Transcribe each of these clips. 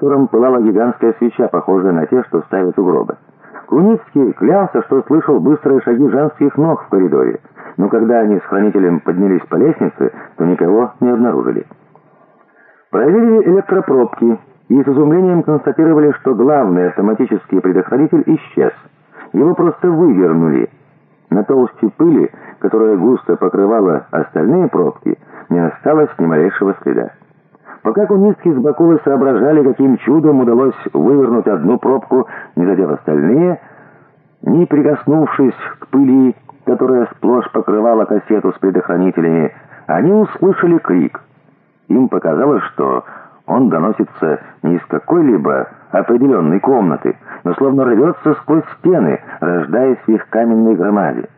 котором пылала гигантская свеча, похожая на те, что ставят у гроба. Куницкий клялся, что слышал быстрые шаги женских ног в коридоре, но когда они с хранителем поднялись по лестнице, то никого не обнаружили. Проверили электропробки и с изумлением констатировали, что главный автоматический предохранитель исчез. Его просто вывернули. На толще пыли, которая густо покрывала остальные пробки, не осталось ни малейшего следа. Пока Куницкий с Бакулой соображали, каким чудом удалось вывернуть одну пробку, не задев остальные, не прикоснувшись к пыли, которая сплошь покрывала кассету с предохранителями, они услышали крик. Им показалось, что он доносится не из какой-либо определенной комнаты, но словно рвется сквозь стены, рождаясь в их каменной громаде.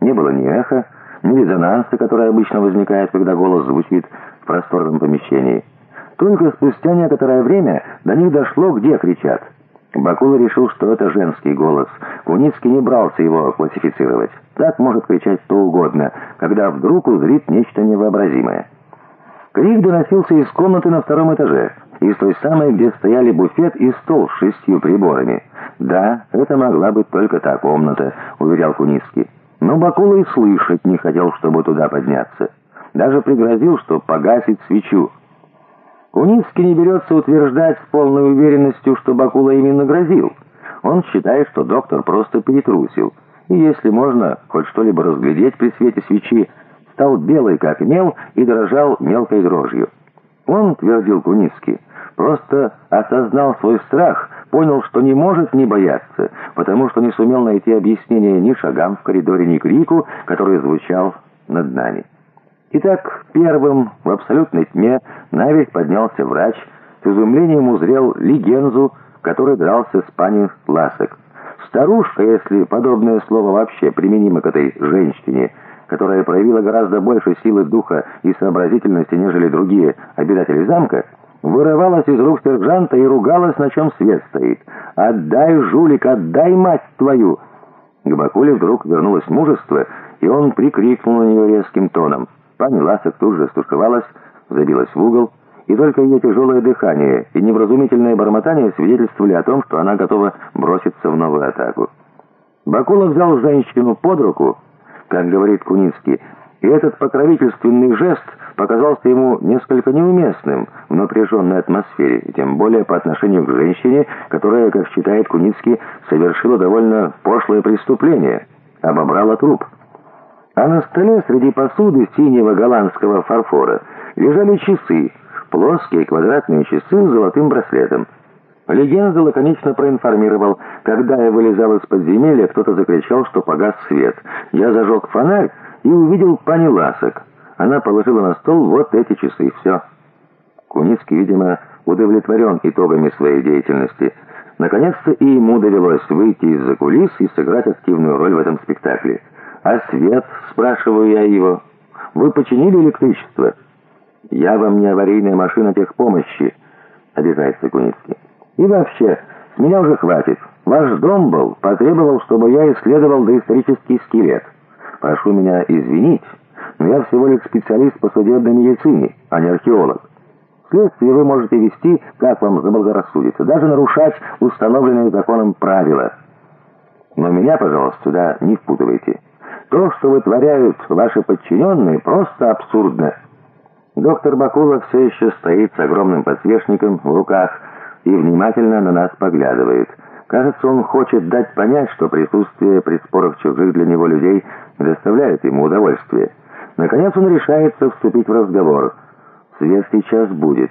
Не было ни эха, ни резонанса, который обычно возникает, когда голос звучит в просторном помещении. Только спустя некоторое время до них дошло, где кричат. Бакула решил, что это женский голос. Куницкий не брался его классифицировать. Так может кричать кто угодно, когда вдруг узрит нечто невообразимое. Крик доносился из комнаты на втором этаже, из той самой, где стояли буфет и стол с шестью приборами. «Да, это могла быть только та комната», — уверял Куницкий. Но Бакула и слышать не хотел, чтобы туда подняться. Даже пригрозил, что погасит свечу. Куницкий не берется утверждать с полной уверенностью, что Бакула именно грозил. Он считает, что доктор просто перетрусил. И если можно хоть что-либо разглядеть при свете свечи, стал белый как мел и дрожал мелкой дрожью. Он, твердил Куницкий, просто осознал свой страх, понял, что не может не бояться, потому что не сумел найти объяснение ни шагам в коридоре, ни крику, который звучал над нами. Итак, первым в абсолютной тьме навесь поднялся врач, с изумлением узрел легензу, который дрался с пани Ласок. Старушка, если подобное слово вообще применимо к этой женщине, которая проявила гораздо больше силы духа и сообразительности, нежели другие обитатели замка, вырывалась из рук сержанта и ругалась, на чем свет стоит. «Отдай, жулик, отдай, мать твою!» К Бакуле вдруг вернулось мужество, и он прикрикнул на нее резким тоном. Пани Ласок тут же стушевалась, забилась в угол, и только ее тяжелое дыхание и невразумительное бормотание свидетельствовали о том, что она готова броситься в новую атаку. Бакула взял женщину под руку, как говорит Куницкий, и этот покровительственный жест показался ему несколько неуместным в напряженной атмосфере, тем более по отношению к женщине, которая, как считает Куницкий, совершила довольно пошлое преступление, обобрала труп. А на столе среди посуды синего голландского фарфора лежали часы, плоские квадратные часы с золотым браслетом. Легенда лаконично проинформировал, когда я вылезал из подземелья, кто-то закричал, что погас свет. Я зажег фонарь и увидел пани Ласок. Она положила на стол вот эти часы. Все. Куницкий, видимо, удовлетворен итогами своей деятельности. Наконец-то и ему довелось выйти из-за кулис и сыграть активную роль в этом спектакле. «А свет?» — спрашиваю я его. «Вы починили электричество?» «Я вам не аварийная машина техпомощи», — обижается Куницкий. И вообще, с меня уже хватит. Ваш дом был, потребовал, чтобы я исследовал доисторический скелет. Прошу меня извинить, но я всего лишь специалист по судебной медицине, а не археолог. Следствие вы можете вести, как вам заблагорассудится, даже нарушать установленные законом правила. Но меня, пожалуйста, сюда не впутывайте. То, что вытворяют ваши подчиненные, просто абсурдно. Доктор Бакула все еще стоит с огромным подсвечником в руках, и внимательно на нас поглядывает. Кажется, он хочет дать понять, что присутствие при спорах чужих для него людей доставляет ему удовольствие. Наконец он решается вступить в разговор. «Свет сейчас будет.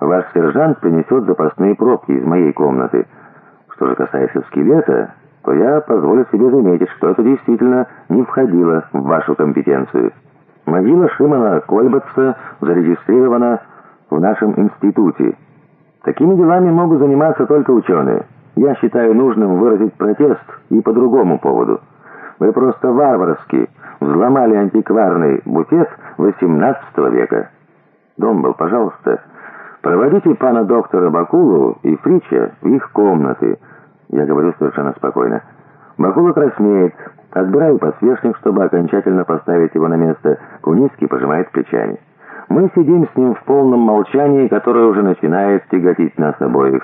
Ваш сержант принесет запасные пробки из моей комнаты. Что же касается скелета, то я позволю себе заметить, что это действительно не входило в вашу компетенцию. Могила Шимона Кольбатса зарегистрирована в нашем институте». Такими делами могут заниматься только ученые. Я считаю нужным выразить протест и по другому поводу. Вы просто варварски взломали антикварный буфет XVIII века. Домбл, пожалуйста, проводите пана доктора Бакулу и Фрича в их комнаты. Я говорю совершенно спокойно. Бакула краснеет. Отбираю подсвечник, чтобы окончательно поставить его на место. Куницкий пожимает плечами. Мы сидим с ним в полном молчании, которое уже начинает тяготить нас обоих.